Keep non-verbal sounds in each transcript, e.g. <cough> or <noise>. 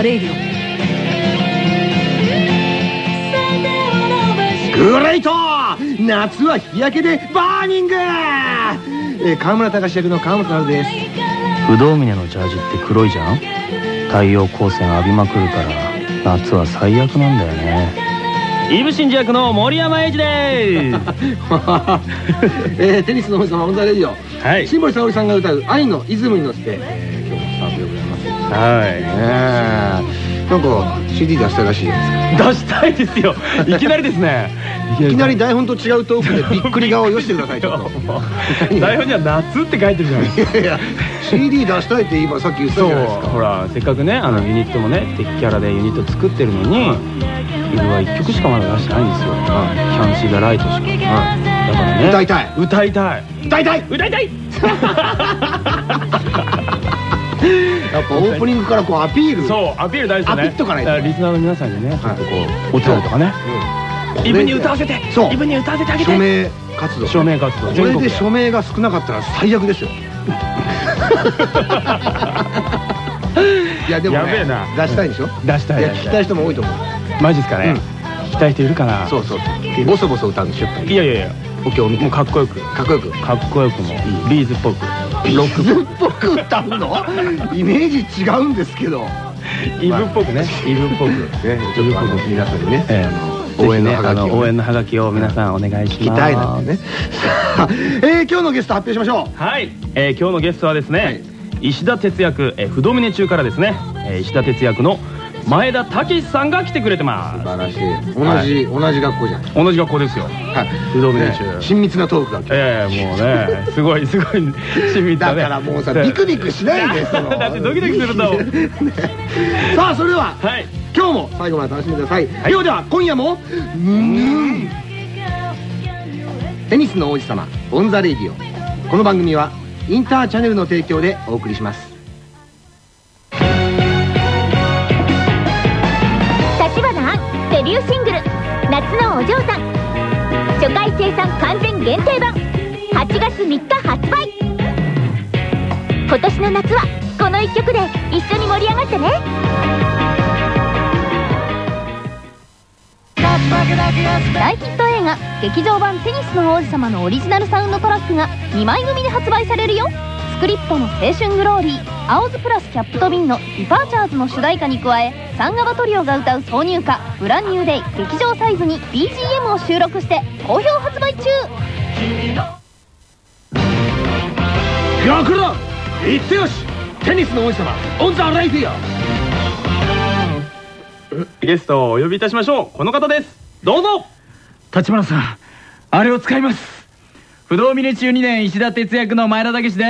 The radio great!夏は日焼けで burning!えー川村隆役の川本成です。不動峰のジャージって黒いじゃん?太陽光線浴びまくるから夏は最悪なんだよね。伊武深司役の森山栄治です。<laughs> えーテニスの王子様 on the radio。はい。新森沙織さんが歌う愛のイズムに乗せて、ござい。ねなんか CD 出したらしいじゃないです出したいですよ。いきなりですね。<laughs> いきなり台本と違うトークでびっくり顔をよしてくださいちょっと。台本には夏って書いてるじゃないですか。<laughs> いやいや CD 出したいって今さっき言ってたそうじゃないですか。ほらせっかくねあのユニットもね敵キャラでユニット作ってるのにイブは1曲しかまだ出してないんですよ「キャンシー・ザ・ライト」しか。だからね。歌いたい。歌いたい。歌いたい。歌いたい <laughs> やっぱオープニングからこうアピールそうアピール大事だね。アピっとかないとリスナーの皆さんにねちょっとこうお便りとかね。うん。イブに歌わせてそう。イブに歌わせてあげて。署名活動。署名活動。これで署名が少なかったら最悪ですよ。<laughs> いやでもねやべえな。出したいでしょ？出したい。いや聞きたい人も多いと思う。マジっすかね。聞きたい人いるかな。そうそうそう。ボソボソ歌うんでしょい。やいやいや。お経を見て。もうかっこよく。かっこよく。かっこよくも。ビーズっぽくロックズっぽく歌うの？イメージ違うんですけど。イブっぽくね。イブっぽく。ねちょっとあの皆さんにね。ええ応援のハガキをね。応援のハガキを皆さんお願いします。聞きたいな。んてねさあえー今日のゲスト発表しましょう。はい、えー今日のゲストはですね、はい。石田哲役、えー、不動峰中からですね、えー石田哲役の前田武さんが来てくれてま素晴らしい。同じ同じ学校じゃん。す同じ学校ですよ。はい。不動峰ね中、親密なトークがええもうね。すごいすごい。親密だね。だからもうさビクビクしないでその。だってドキドキするんだもんねさあそれでははい。今日も最後まで楽しんでください、ではでは今夜もうん。テニスの王子様 on the radio。この番組はインターチャネルの提供でお送りします夏のお嬢さん」初回生産完全限定版。8月3日発売。今年の夏はこの1曲で一緒に盛り上がってね。大ヒット映画「劇場版テニスの王子様」のオリジナルサウンドトラックが2枚組で発売されるよ。クリプトの「青春グローリー」「青ズプラスキャップとビン」の「ディパーチャーズ」の主題歌に加えサンガバトリオが歌う挿入歌「 Brand New Day」劇場サイズに BGM を収録して好評発売中。よくろ行ってよしテニスの王子様 on the radioゲストをお呼びいたしましょう。この方です。どうぞ。橘さんあれを使います不動峰中2年石田鉄役の前田剛です。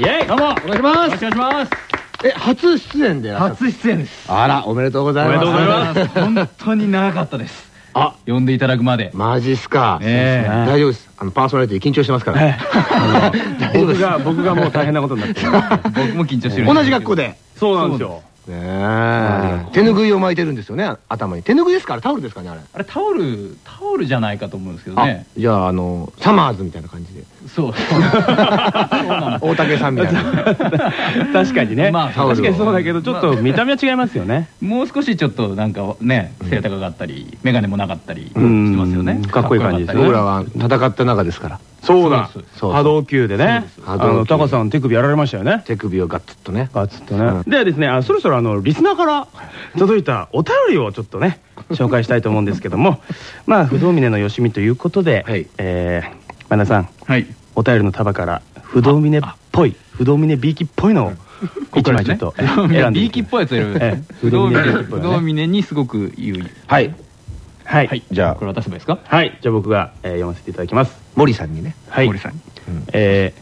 イエイ。どうも。お願いします。よろしくお願いします。え初出演で初出演です。あらおめでとうございます。おめでとうございます。本当に長かったです。あ。呼んでいただくまで。マジっすか。ええ。大丈夫です。あのパーソナリティ緊張してますから。<laughs> 僕が僕がもう大変なことになってる。<laughs> 僕も緊張してる同じ学校で。そうなんですよ。ねえ手拭いを巻いてるんですよね頭に。手拭いですからタオルですかねあれ。あれタオルタオルじゃないかと思うんですけどあねじゃああのサマーズみたいな感じで。そう。<laughs> そうなの大竹さんみたいな。<laughs> 確かにね、まあ確かにそうだけどちょっと見た目は違いますよね、もう少しちょっとなんかね背高かったり眼鏡もなかったりしてんますよね。かっこいい感じです僕らは戦った中ですからそうだ。波動球でね。あのタカさん手首やられましたよね。手首をガッツッとね。ガツッとね、ではですねあそろそろあのリスナーから届いたお便りをちょっとね <laughs> 紹介したいと思うんですけども。まあ不動峰のよしみということで、はい。えー前田さん。はい。お便りの束から不動峰っぽい不動峰 B 期っぽいのを <laughs> 一枚ちょっと選んでビーキっぽいやつを選ぶ。ええ不動峰不動峰っぽいね。不動峰にすごく言うはい。はい、はい。じゃあ。これ渡せばいいですか？はい、じゃあ僕が、えー読ませていただきます森さんにね。はい。森さんに。えー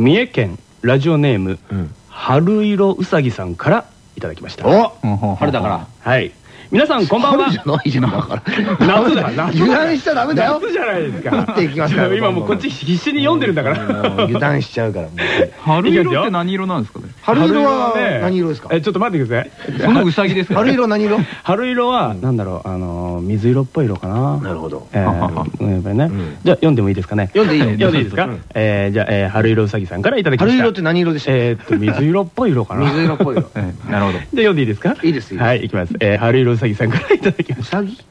三重県ラジオネーム、うん。春色うさぎさんからいただきました。お！春だから。はい。皆さんこんばんは。春じゃないじゃんだから。夏だ。夏油断しちゃダメだよ。夏じゃないですか。打っていきますから今もうこっち必死に読んでるんだから。もう油断しちゃうからもう。春色って何色なんですかね？春色はね何色ですか？えちょっと待ってください。そのうさぎですか春色何色？<laughs> 春色はなんだろうあのーの水色っぽい色かな。なるほど。えーうんやっぱりねん。じゃあ読んでもいいですかね？読んでいいよ読んでいいですか？うん。えーじゃあえー春色うさぎさんからいただきました。春色って何色でした？えーっと水色っぽい色かな。水色っぽい色。ええなるほどで読んでいいですか？いいですはいいきます。えー春色うさぎさんからいただきましうさぎた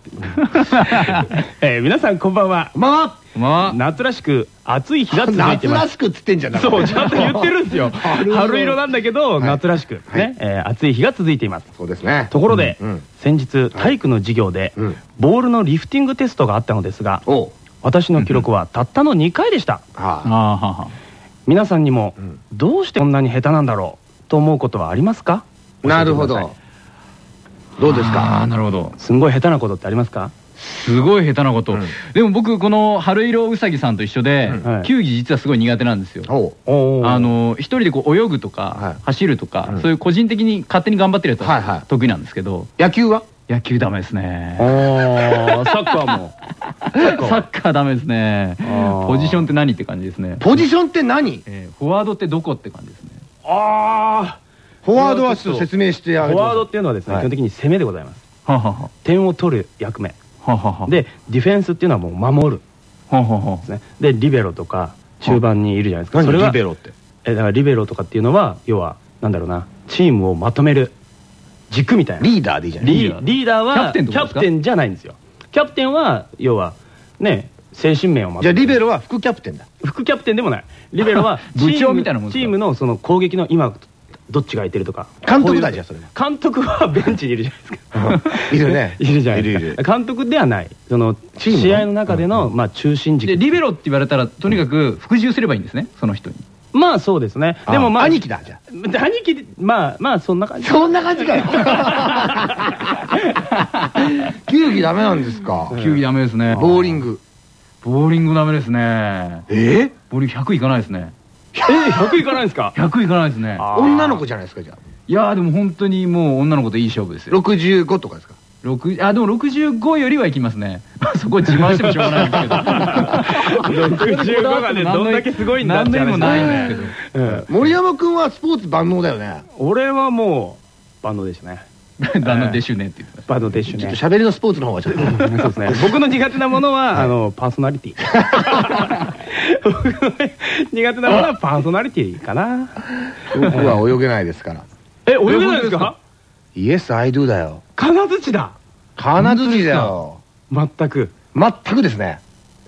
<laughs> えー皆さんこんばんは。まあまあ夏らしく暑い日が <laughs> 続いてます。夏らしくっつってんじゃんだからそうちゃんと言ってるんですよ。<laughs> 春色なんだけどはい。夏らしく。はい。ねえー暑い日が続いています。そうですね。ところで先日体育の授業でうん。ボールのリフティングテストがあったのですが私の記録はたったの2回でした。皆さんにもうん。どうしてこんなに下手なんだろうと思うことはありますか？なるほど。どうですあか？あなるほど。いすんごい下手なことってありますか？すごい下手なこと、うん。でも僕この春色うさぎさんと一緒で、球技実はすごい苦手なんですよ。あの一人でこう泳ぐとか、はい。走るとか、うん。そういう個人的に勝手に頑張ってるやつはいはい。は得意なんですけど、野球は？野球ダメですね。サッカーも。<laughs> サッカーダメですね。ー。ポジションって何って感じですね、ポジションって何？えーフォワードってどこって感じですね。あフォワードはちょっと説明してあげフォワードっていうのはですねはい。基本的に攻めでございます。ははは。点を取る役目。はははでディフェンスっていうのはもう守る。ははは。ですね。でリベロとか中盤にいるじゃないですか。何それがリベロって？えだからリベロとかっていうのは要はなんだろうなチームをまとめる軸みたいな。リーダーでいいじゃないリーリーダーはキャプテンってことですか？キャプテンじゃないんですよ。キャプテンは要はね精神面をまとめる。じゃあリベロは副キャプテンだ。副キャプテンでもない。リベロは <laughs> 部長チームみたいなもんですか？チームのその攻撃の今どっちが空いてるとか。監督だじゃあそれは監督はベンチにいるじゃないですか。いるね。<laughs> いるじゃないですか。いるいる。監督ではない。その試合の中での、まあ、中心軸。でリベロって言われたらとにかく服従すればいいんですねその人に。まあそうですね。あでもまあ兄貴だじゃ兄貴でまあまあそんな感じ。そんな感じかよ。<laughs> 球技ダメなんですか？球技ダメですね。ボーリング。ボーリングダメですね。え？ボーリング100いかないですねえ100いかないんですか？100いかないですね。女の子じゃないですかじゃあ。いやーでも本当にもう女の子といい勝負ですよ。65とかですか？6あでも65よりはいきますね。<laughs> そこ自慢してもしょうがないんですけど。65がね <laughs> どんだけすごいんだって話何でもないんですけど。うん森山君はスポーツ万能だよね。俺はもう万能でしたね。<laughs> 旦那でしゅねって言ってまし万能でしゅね。ちょっと喋りのスポーツの方がちょっと。そうですね。僕の苦手なものは、あのパーソナリティ僕 <laughs> の苦手なものはパーソナリティかな。僕は泳げないですから。え泳げないですか？イエスアイドゥだよ。金槌だ。金槌だよ。全く。全くですね。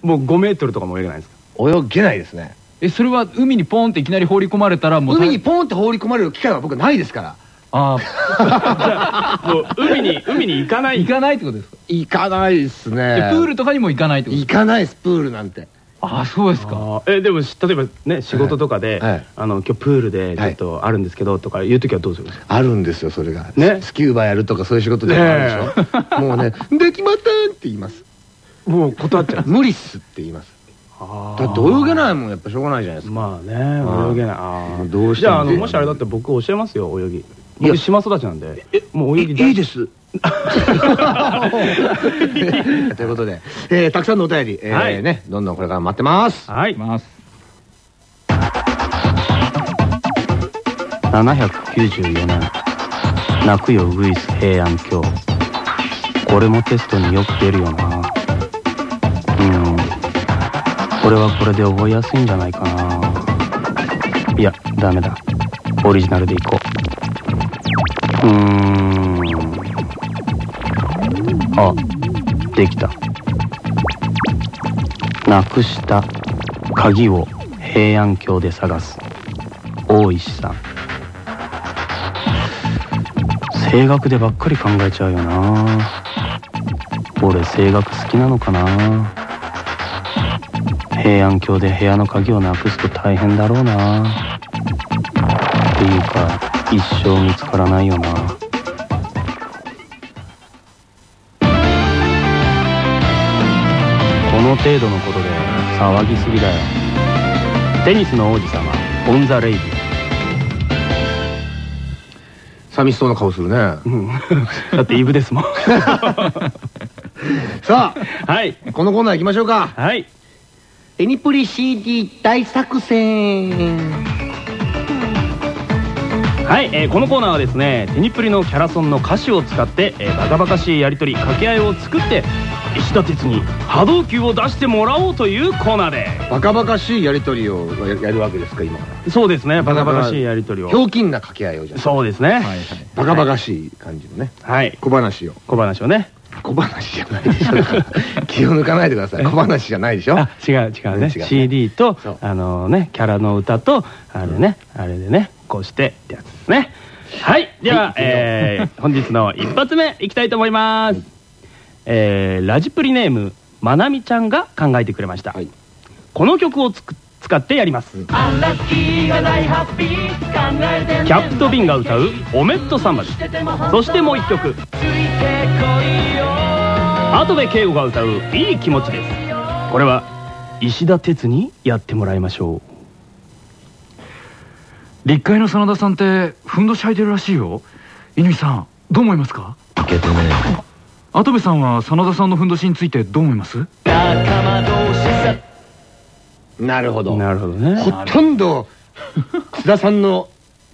もう5メートルとかも泳げないです泳げないですね。たえそれは海にポンっていきなり放り込まれたらもう海にポンって放り込まれる機会は僕ないですから。あ <laughs> あもう海に海に行かない？行かないってことですか？行かないっすでねプールとかにも行かないってことです行かないですプールなんて。かああそうですか。えでもし例えばね仕事とかで、はいあの今日プールでちょっとあるんですけどとかいう時はどうするんですか、あるんですよそれが。ね？スキューバやるとかそういう仕事でもあるでしょ？もうね「できません」って言います。もう断っちゃう。無理っすって言います。だって泳げないもんやっぱしょうがないじゃないですか。まあねうん泳げない。あどうしても。じゃああのもしあれだって僕教えますよ泳ぎ。僕島育ちなんで。もう泳ぎいいいです <laughs> ということで、えーたくさんのお便り、えーはい。ね、どんどんこれから待ってます。はい。ます。794年泣くよウグイス平安京。これもテストによく出るよな。うん。これはこれで覚えやすいんじゃないかな。いやダメだ。オリジナルでいこう。うーんあできた。なくした。鍵を平安京で探す。大石さん。声楽でばっかり考えちゃうよな。俺声楽好きなのかな。平安京で部屋の鍵をなくすと大変だろうな。っていうか一生見つからないよな。の程度のことで騒ぎすぎだよ。テニスの王子様on the radio。寂しそうな顔するね。うん。<laughs> だってイブですもん。<laughs> さはい。あこのコーナー行きましょうか。はい。エニプリ CD 大作戦。はい、えーこのコーナーはですねテニプリのキャラソンの歌詞を使って、えーバカバカしいやり取り掛け合いを作って石田鉄に波動球を出してもらおうというコーナーで。バカバカしいやり取りをややるわけですか今かそうですね。バカバカしいやり取りを。らひょうきんな掛け合いをじゃあ。そうですね。バカバカしい感じのね。はい。小話を。小話をね。小話じゃないでしょ。<laughs> 気を抜かないでください。小話じゃないでしょ。あ違う違うね。違うね。CD とあのねキャラの歌とあれねあれでねこうしてってやつですね。はい。では、えー本日の一発目いきたいと思います、えーラジプリネームまなみちゃんが考えてくれました、はい。この曲をつく使ってやります、キャプトビンが歌う「おめっとサンバル」そしてもう一曲。跡部圭吾が歌う「いい気持ち」です。これは石田哲にやってもらいましょ立会の真田さんってふんどし履いてるらしいよ。乾さんどう思いますか？跡部さんは真田さんのふんどしについてどう思います？なるほど。うなるほどね。ほとんど津田さんの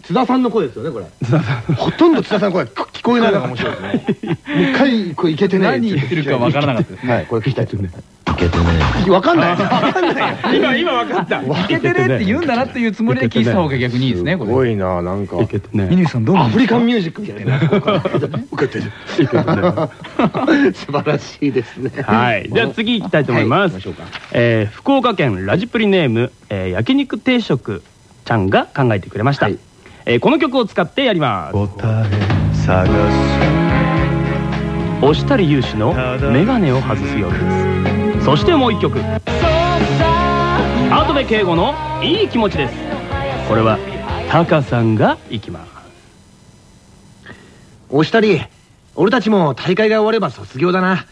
津田さんの声ですよねこれ。<laughs> ほとんど津田さんの声聞こえないのが面白いですね。もう一回これいけてね何言ってるかわからなかったです。はいこれ聞きたいですね。わかんない。わかんないよ。今今分かった。い。けてねって言うんだなっていうつもりで聞いてた方が逆にいいですねこれ。すごいななんか。いけてね乾さんどう思アフリカンミュージックみたいな。こうやっていけてね素晴らしいですね。はい。では次行きたいと思います、福岡県ラジプリネーム、えー焼肉定食ちゃんが考えてくれました、はいえーこの曲を使ってやります。押したり勇士のメガネを外すようです。そしてもう一曲。跡部圭吾のいい気持ちです。これはタカさんが行きます。おしたり俺たちも大会が終われば卒業だな。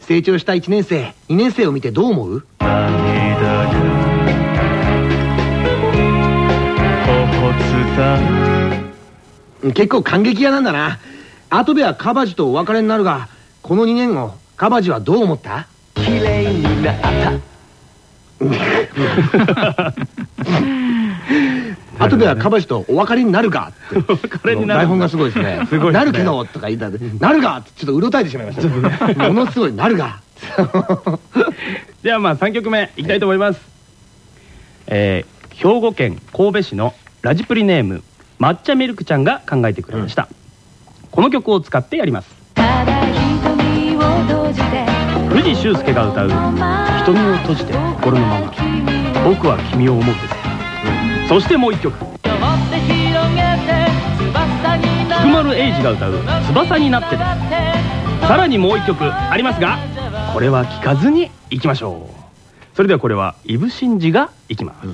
成長した1年生2年生を見てどう思う？結構感激屋なんだな。後部はカバジとお別れになるがこの2年後カバジはどう思った？綺麗になった。<laughs> 後部はカバジとお別れになるがって。お別れになる台本がすごいですね。すごいですね。なるけどとか言ったらなるがってちょっとうろたえてしまいました。<laughs> ものすごいなるが。<laughs> ではまあ3曲目いきたいと思います、えー兵庫県神戸市のラジプリネーム抹茶ミルクちゃんが考えてくれました、この曲を使ってやります。藤修介が歌う「瞳を閉じて心のまま。僕は君を思う」です、そしてもう一曲。菊丸英二が歌う「翼になって」ですさらにもう一曲ありますがこれは聞かずにいきましょう。それではこれはイブシンジがいきます、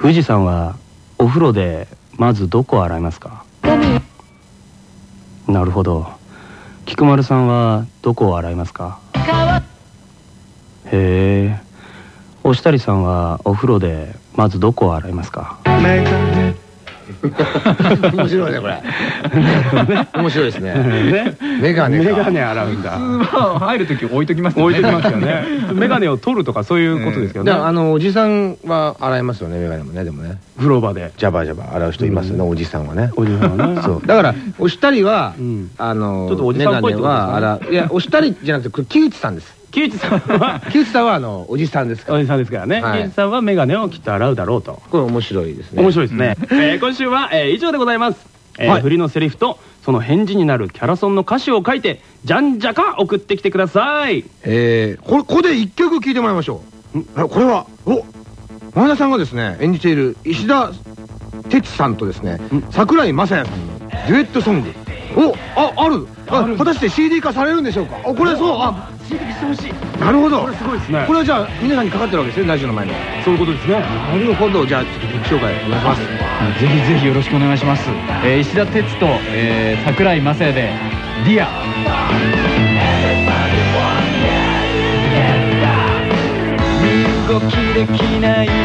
富士山はお風呂でまずどこを洗いますか？なるほど。菊丸さんはどこを洗いますか？へえ。おしたりさんはお風呂でまずどこを洗いますか？<laughs> 面白いねこれ。<laughs> 面白いですね。ね。メガネか。メガネ洗うんだ。入る時置いときますよ置ねいときますよね。<laughs> メガネを取るとかそういうことですよね、あのおじさんは洗いますよねメガネもねでもね。風呂場で。ジャバジャバ洗う人いますよね、おじさんはね。おじさんはね。そう。だからおしたりは、うん。あのちょっとおじさんっぽいは洗う。いやおしたりじゃなくてこれ木内さんです木内さんは？<laughs> 木内さんはあのおじさんですから。おじさんですからね、はい。木内さんはメガネをきっと洗うだろうと。これ面白いですね。面白いですね、えー今週は、えー以上でございます、えーはい。振りのセリフとその返事になるキャラソンの歌詞を書いてじゃんじゃか送ってきてください。えー、これここで一曲聴いてもらいましょう。あこれはお前田さんがですね演じている石田哲さんとですね桜井雅也さんのデュエットソングおあある。あ果たして CD 化されるんでしょうか？あこれそう。あ CD 化してほしい。なるほど。これすごいですね。これはじゃあ皆さんにかかってるわけですねラジオの前のそういうことですね。なるほど。じゃあちょっと曲紹介お願いします。ぜひぜひよろしくお願いします、えー石田鉄と、えー桜井雅也で「 Dear 動きできない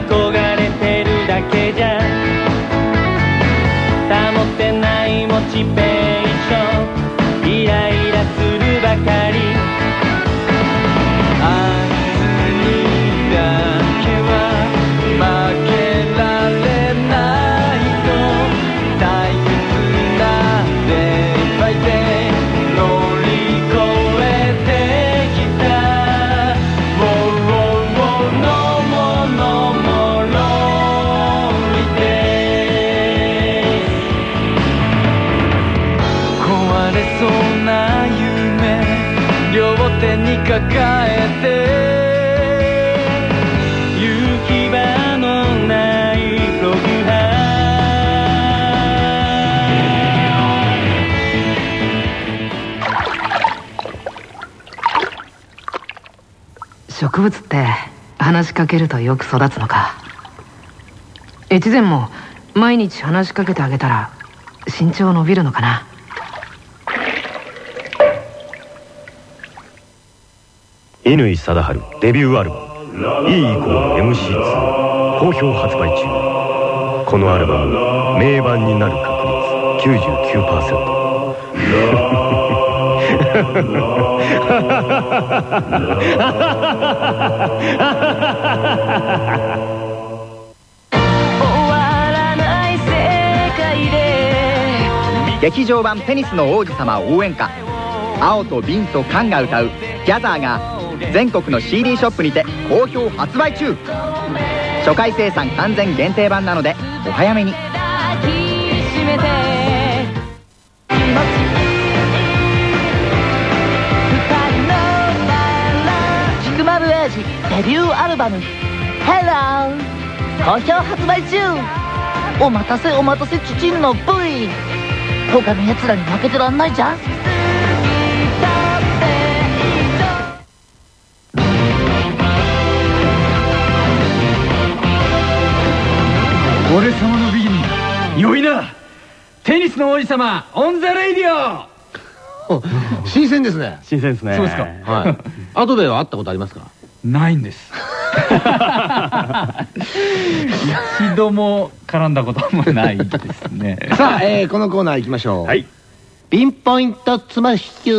憧れてるだけじゃ保ってないモチベーシ植物って話しかけるとよく育つのか。越前も毎日話しかけてあげたら身長伸びるのかな。乾貞治デビューアルバム。E イコール MC2 好評発売中。このアルバム名盤になる確率99%終わらない世界で劇場版テニスの王子様応援歌。青と瓶と缶が歌う「ギャザー」が全国の CD ショップにて好評発売中。初回生産完全限定版なのでお早めに。デビューアルバム「Hello」好評発売中。お待たせお待たせチチンの V 他のやつらに負けてらんないじゃん。俺様のビギニ良いな。テニスの王子様オン・ザ・レイディオ。新鮮ですね。新鮮ですね。そうですか。はい。<laughs> 後では会ったことありますか？ないんです。一度も絡んだこともないですね。さあ、えーこのコーナー行きましょう。はい。ピンポイントつましきえ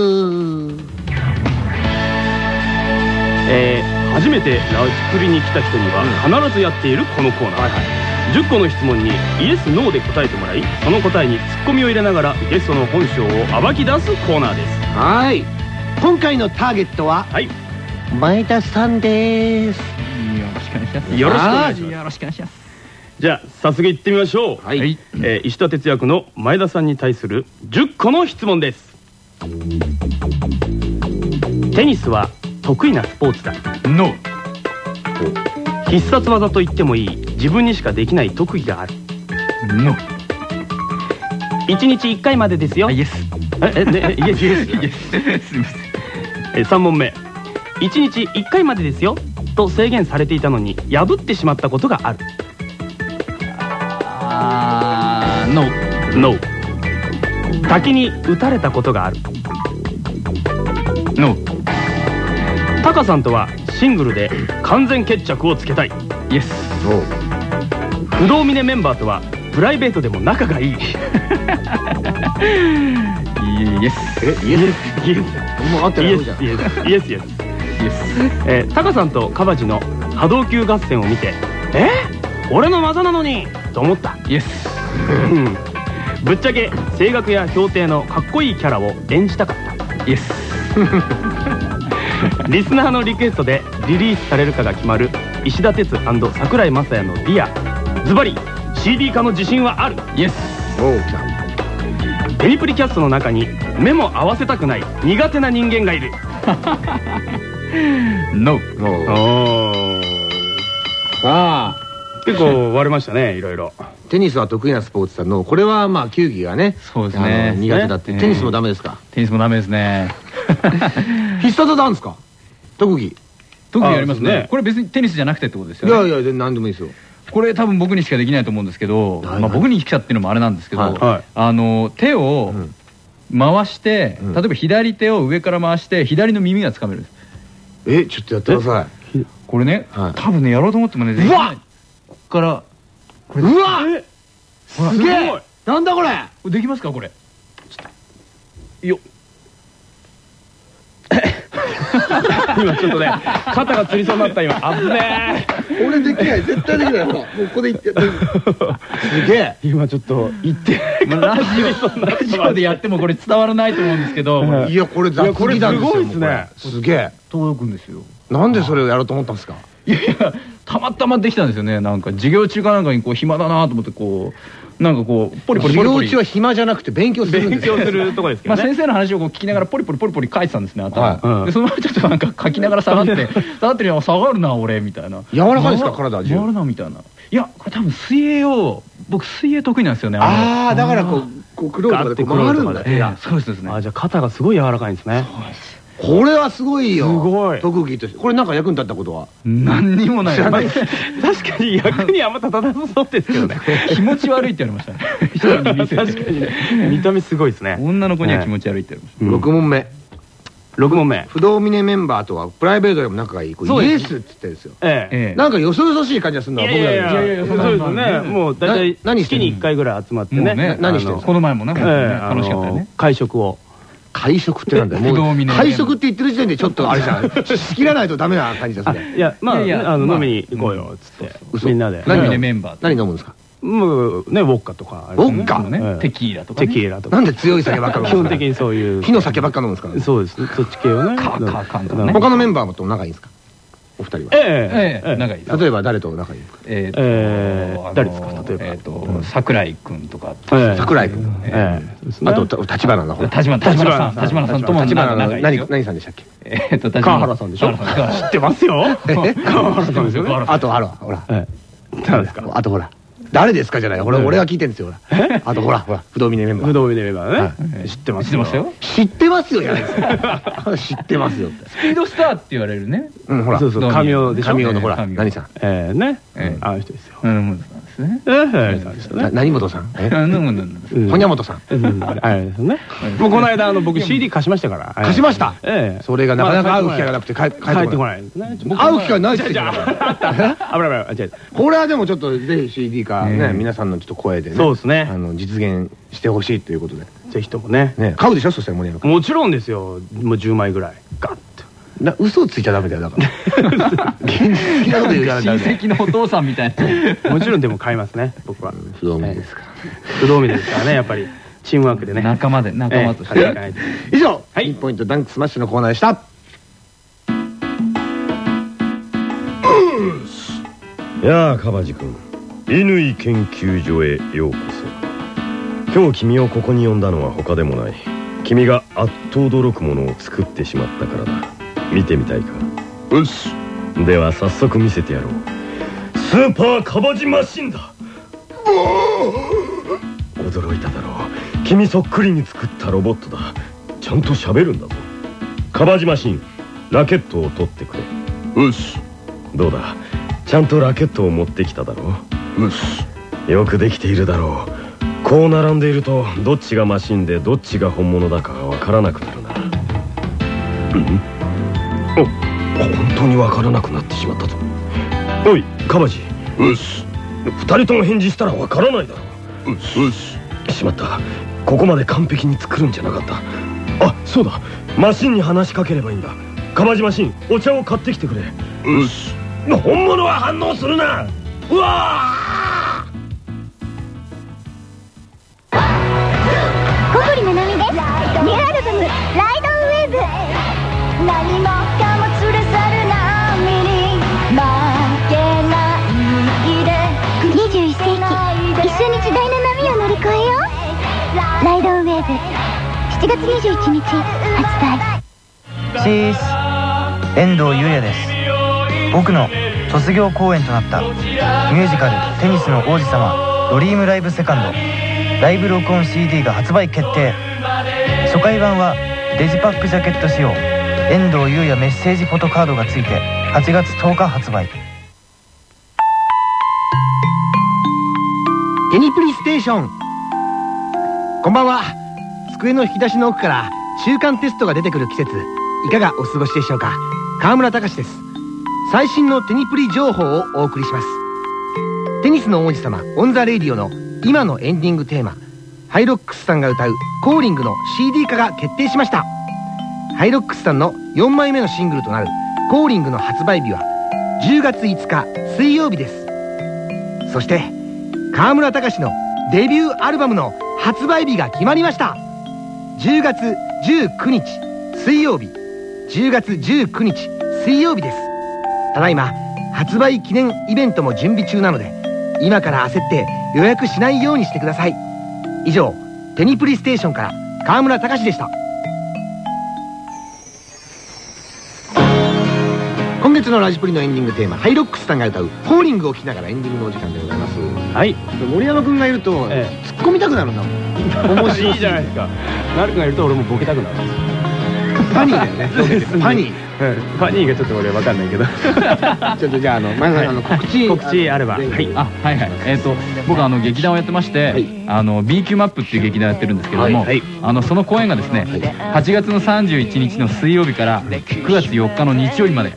ー初めてラジプリに来た人には必ずやっているこのコーナー、10個の質問にイエス・ノーで答えてもらいその答えにツッコミを入れながらゲストの本性を暴き出すコーナーです。はい。今回のターゲットははい前田さんです。よろしくお願いします。よろしくお願いします。よろしくお願いします。じゃあ早速行ってみましょう、はい。えー石田哲也の前田さんに対する10個の質問です。テニスは得意なスポーツだ。ノ必殺技と言ってもいい。自分にしかできない特技がある。ーノ1日1回までですよ。あイエス。ええねイエスイエス。<laughs> イエス。すいません。え3問目1日1回までですよと制限されていたのに破ってしまったことがある。あーノ NO. 滝に打たれたことがある。ノタカさんとはシングルで完全決着をつけたい。イエス不動峰メンバーとはプライベートでも仲がいい。<laughs> イエス？イエス。えイエス。イエスイエス。イエスイエスイエスえータカさんとカバジの波動級合戦を見てえ？俺の技なのに！と思った。イエスうん。ぶっちゃけ声楽や評定のかっこいいキャラを演じたかった。イエスリスナーのリクエストでリリースされるかが決まる石田鉄桜井雅也の「 Dear。ズバリ CD 化の自信はある。 yes テニプリキャストの中に目も合わせたくない苦手な人間がいる <laughs> no おうさあ。結構割れましたねいろいろ。テニスは得意なスポーツだのこれはまあ球技がねそうですね。苦手だって。ね。テニスもダメですか？テニスもダメですね。<laughs> 必殺技なんですか？特技。特技ありますね。ね。これ別にテニスじゃなくてってことですいよね。やいや何でもいいですよ。これ多分僕にしかできないと思うんですけど、まあ、僕にしかっていうのもあれなんですけど、あの手をうん。回して、うん。例えば左手を上から回して左の耳がつかめるんですえちょっとやってください。これね、はい。多分ねやろうと思ってもねできない。から。うわ！すげえ！なんだこれ？できますかこれ。よっ <laughs> 今ちょっとね肩がつりそうになった今。危ね俺できない。絶対できない。ほらもうここでいって。<laughs> すげえ。え今ちょっと言って。まあラジオラジオでやってもこれ伝わらないと思うんですけどはいいやこれ雑技なんですよすごいっすね。すげえ。届くんですよ。なんでそれをやろうと思ったんですか？いやいやたまたまできたんですよね。なんか授業中かなんかにこう暇だなと思ってこうなんかこうポリポリポリポリ。授業中は暇じゃなくて勉強するんですよ。勉強するとこですけまあ、どね先生の話をこう聞きながらポリポリポリポリ書いてたんですね頭、はいうん。でそのままちょっとなんか書きながら下がって下がってるよ下がるな俺みたいな柔らかいですか体中回るなみたいないやこれ多分水泳を僕水泳得意なんですよねああだからこうこうクローズとかで回るんだえそうですそうですねあじゃあ肩がすごい柔らかいんですねこれはすごいよ。すごい。特技として。これなんか役に立ったことは？何にもない。<laughs> 確かに役にあんま立たなさそうですけどね。<laughs> 気持ち悪いって言われましたね。確かに。ね見た目すごいですね女の子には気持ち悪いって言われました。うん。6問目。6問目。不動峰メンバーとはプライベートでも仲がいいイエスって言ってるんですよ。なんかよそよそしい感じがするのは僕らでいやいやそうですね。もう大体月に1回ぐらい集まってね。ね何してこの前もね本当にねええ楽しかったよね。会食を会食ってなんだよ。もう会食って言ってる時点でちょっとあれじゃん。仕切らないとダメな感じだそあれいやまああのまあ。飲みに行こうよっつって。嘘。みんなで。何飲む何でメンバーと何飲むんですか？もうねウォッカとかウォッカ？ねええテキーラとかテねキーラとか。なんで強い酒ばっか飲むんですか？基本的にそういう。火の酒ばっか飲むんですか？そうです。そっち系をね。カーカーカーとかね。他のメンバーと仲いいんですか？お二人は。ええええ仲いいです。例えば誰と仲いいんですかええ誰ですか？例えば。えーと桜井君とか。ええ。桜井君あとた立花の立花立花さん。立花さん。とも立花の何何さんでしたっけ？えーと立花。川原さんでしょ？知ってますよ。え川原さんですよあとあるわ。ほら。ええ。何ですか？あとほら誰ですかじゃない。俺俺が聞いてるんですよ。ほら。あとほらほら不動峰メンバー。不動峰メンバーね。知ってます知ってますよ。知ってますよじゃないですか知ってますよ。スピードスターって言われるね。うんほら。そうそうどう見神尾でしょ？神尾のほら何さん。ええねええあの人ですよ。うんですね。何本さん？え？うんうんうんう。ん。ほにゃもとさん。うん。あれですね。もうこの間あの僕 CD 貸しましたから。貸しました？ええ。それがなかなか会う機会がなくて帰ってこない。会う機会ないっすよ。じゃあじゃああった危ない危ない。あ違うこれはでもちょっとぜひ CD かねええ。皆さんのちょっと声でねそうですね。あの実現してほしいということで。ぜひともね。ね買うでしょ？そしたらもちろんですよ。もう10枚ぐらい。ガッとな嘘をついちゃダメだよだから。現実的なこと言うから親ダメ戚のお父さんみたいな。もちろんでも買いますね僕は。不動峰ですか。不動峰ですからねやっぱり。チームワークでね。仲間で仲間として。ていかないと。以上はい。ピンポイントダンクスマッシュのコーナーでした。やあカジ君。乾研究所へようこそ。今日君をここに呼んだのは他でもない。君があっと驚くものを作ってしまったからだ見てみたいか？うっす。では早速見せてやろう。スーパーカバジマシンだ。驚いただろう。君そっくりに作ったロボットだ。ちゃんと喋るんだぞカバジマシンラケットを取ってくれ。うっす。どうだ？ちゃんとラケットを持ってきただろう？っす。うよくできているだろう。こう並んでいるとどっちがマシンでどっちが本物だかわからなくなるな。うん？お本当にわからなくなってしまったぞおいカバジうっす。二人とも返事したらわからないだろう。っすうっす。うしまった。ここまで完璧に作るんじゃなかった。あそうだ。マシンに話しかければいいんだ。カバジマシンお茶を買ってきてくれ。うっす。本物は反応するな。うわ小堀ななみです。ニューアルバム「ライドウェーブ」何も7月21日発売チース遠藤雄弥です。僕の卒業公演となったミュージカル「テニスの王子様ドリームライブセカンド」ライブ録音 CD が発売決定。初回版はデジパックジャケット仕様遠藤雄弥メッセージフォトカードがついて8月10日発売。テニプリステーション。こんばんは机の引き出しの奥から中間テストが出てくる季節いかがお過ごしでしょうか？川村隆です。最新のテニプリ情報をお送りします。テニスの王子様 on the radio の今のエンディングテーマハイロックスさんが歌う「 Calling」の CD 化が決定しました。ハイロックスさんの4枚目のシングルとなる「コーリング」の発売日は10月5日水曜日です。そして河村隆のデビューアルバムの発売日が決まりました。10月19日水曜日。10月19日水曜日です。ただいま発売記念イベントも準備中なので今から焦って予約しないようにしてください。以上テニプリステーションから河村隆でした。今月のラジプリのエンディングテーマハイロックスさんが歌う「コーリング」を聴きながらエンディングのお時間でございます。はい。森山君がいるとえ突っ込みたくなるんだもん。面 <laughs> 白いいじゃないですか。なるくんがいると俺もボケたくなる。んですファニー。だよねファニー。うん。ファニーがちょっと俺わかんないけど。<laughs> ちょっとじゃああのさんあの告知。告知あれば。はい。あはいはい。えっ、と僕あの劇団をやってまして、はい。あの B 級マップっていう劇団やってるんですけれども、はい。はい。あのその公演がですね、8月の31日の水曜日から9月4日の日曜日まで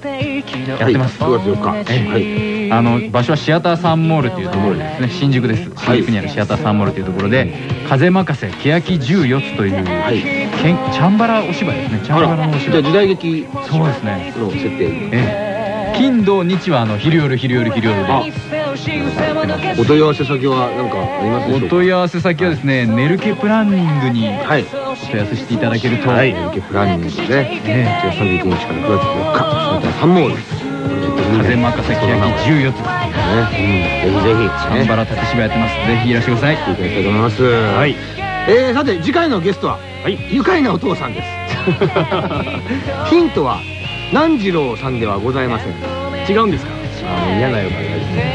やってます、はい。9月4日。ええあの場所はシアターサンモールっていうところでですね。新宿です。新宿にあるシアターサンモールっていうところで「風任せ欅14つ」という、けんチャンバラお芝居ですね。チャンバラのお芝居。時代劇そうですね。の設定。ええ。金土日はあの昼夜昼夜昼夜。でお問い合わせ先は何かありますお問い合わせ先はですねネルケプランニングにはい。お問い合わせしていただけると、はい。プランニングでね。えじゃあ31日から9月4日そういった3モール風任せ欅14つね。ぜひぜひチャンバラ竹芝やってます。ぜひいらしてください。いただきたいと思います。はい。えーさて次回のゲストははい。愉快なお父さんです。<laughs> ヒントは南次郎さんではございません。違うんですか？あの嫌な予感が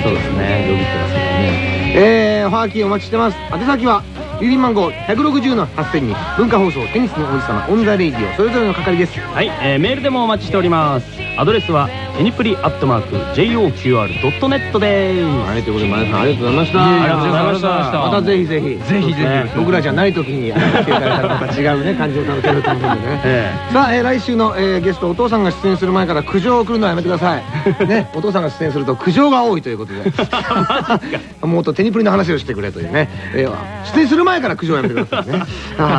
そうですね。よぎってますね。えー、おはがきお待ちしてます。宛先は郵便番号160の8000に文化放送テニスの王子様 on the radio それぞれの係です。はい、えーメールでもお待ちしております。アドレスはテニプリアットマーク JOQR.net です。はいということで前田さんありがとうございました。ありがとうございました。またぜひぜひ。ぜひぜひ。ね。僕らじゃない時に来ていただいたらまた違うね感じを楽しめると思うんでね。<laughs> えさあ、えー来週の、えーゲストお父さんが出演する前から苦情を送るのはやめてください。<laughs> ねお父さんが出演すると苦情が多いということで。<laughs> もっとテニプリの話をしてくれというね、えー出演する前から苦情をやめてくださいね。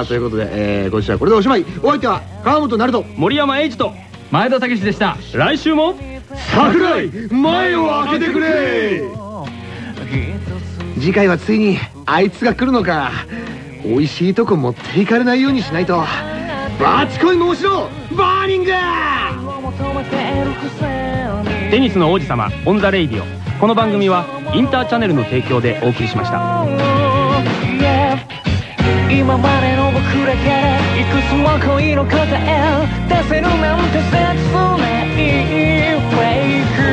ということで、えー、今週はこれでおしまい。お相手は川本成人ー森山英二と前田武史でした。来週も桜井前を開けてくれ。次回はついにあいつが来るのか。美味しいとこ持っていかれないようにしないと。バチコイ申しろバーニング。テニスの王子様 on the radio。この番組はインターチャネルの提供でお送りしました今までの僕らからいくつも恋の答え出せるなんて切ない。フェイク